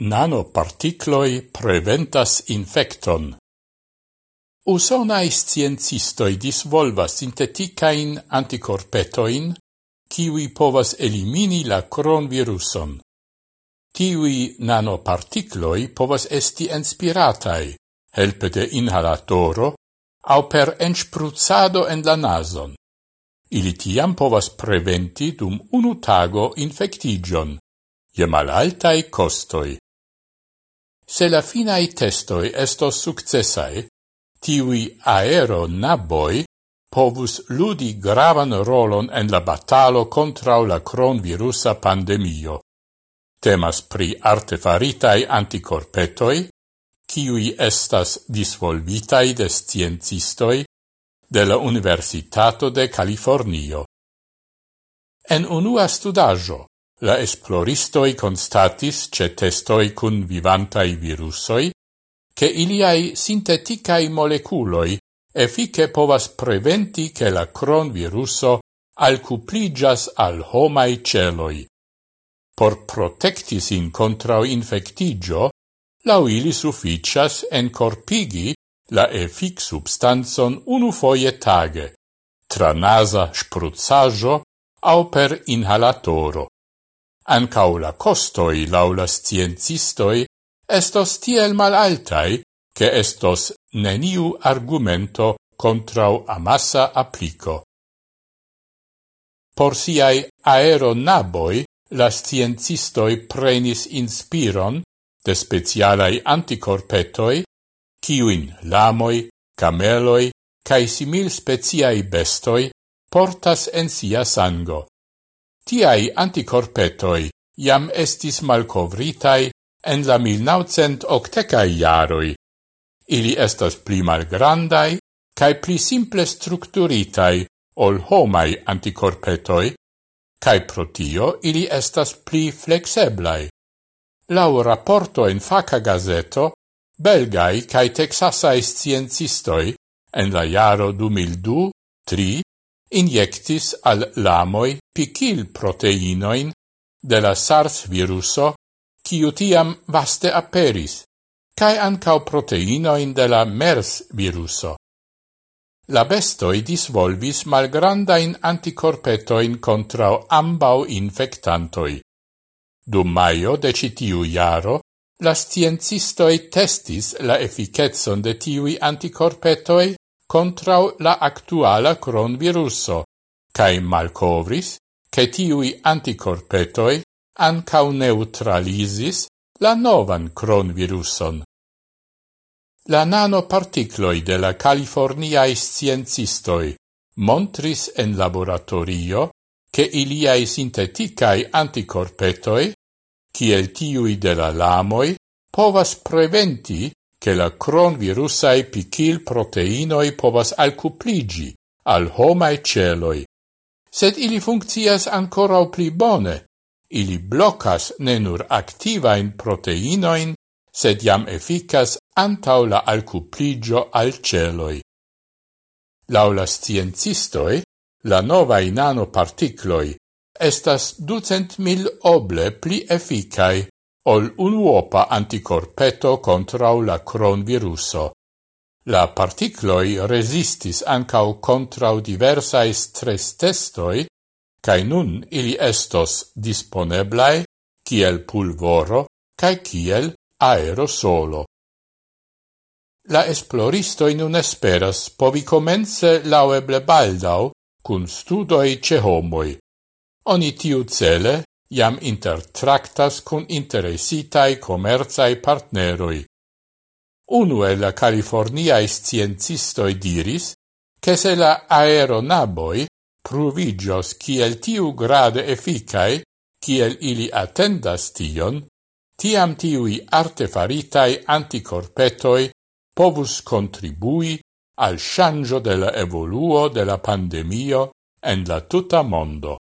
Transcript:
Nanoparticloi preventas infecton. Usonai sciencistoi disvolvas sinteticain anticorpetoin, kiwi povas elimini la cronviruson. Tiwi nanoparticloi povas esti inspiratai, helpe de inhalatoro, au per enspruzado en la nason. Ili tiam povas preventi dum unu tago infectigion, je malaltai costoi. Se la finai testoi estos successai, tiui aeronaboi povus ludi gravan rolon en la batalo contra la cronvirusa pandemio. Temas pri artefaritai anticorpetoi, kiui estas disvolvitai de sciencistoi de la Universitato de Californio. En unua studaggio, La esploristoi constatis ce testoi cun vivantai virusoi che iliai sinteticai moleculoi effice povas preventi che la cron viruso alcupligas al homai celoi. Por protectis in contra infectigio, lau ili sufficias encorpigi la effic substanzon unu foie tage, tra nasa spruzzaggio au per inhalatoro ancau la costoi laula sciencistoi estos tiel mal altai che estos neniu argumento contrau amassa applico. Por siai aeronaboi la sciencistoi prenis inspiron de specialai anticorpetoi, ciuin lamoi, cameloi, cae simil speciai bestoi portas en sia sango. Tiai anticorpetoi iam estis malcovritai en la 1980 iaroi. Ili estas pli malgrandai cae pli simple structuritai ol homai anticorpetoi, cae protio ili estas pli flexeblai. Lau rapporto in faca gazeto, belgai cae texasai sciencistoi en la jaro 2002, 3 injectis al lamoi picil proteinoin de la SARS viruso, kiu tiam vaste aperis, cae ancau proteinoin de la MERS viruso. La bestoi disvolvis malgrandain anticorpetoin contrao ambau infectantoi. Dum maio de citiu iaro, la sciencistoi testis la efficetson de tiui anticorpetoi contrau la actuala cronviruso, cae malcovris che tiui anticorpetoi ancau neutralisis la novan cronviruson. La nanoparticloi de la Californiae sciencistoi montris en laboratorio che iliai sinteticae anticorpetoi, ciel tiui de la lamoi, povas preventi che la cronvirusai picil proteinoi povas alcupligi al homae celoi. Sed ili funccias ancora pli bone. Ili blocas ne nur activain proteinoin, sed jam efficas antau la alcupligio al celoi. Laula sciencistoi, la novae nanoparticloi estas ducent mil oble pli efficai ol unuopa anticorpeto contrau la cronviruso. La particloi resistis ancau contrau diversae stress testoi, cae nun ili estos disponeblae kiel pulvoro cae kiel aerosolo. La esploristoi nun esperas povi comence laueble baldau cun studoi ce homoi. Oni tiu cele iam intertractas cun interesitai comerzae partneroi. Unue la californiae sciencistoi diris che se la aeronaboi pruvigios kiel tiu grade efficae, kiel ili attendas tion, tiam tiui artefaritai anticorpetoi povus contribui al shangio de la evoluo de la pandemio en la tuta mondo.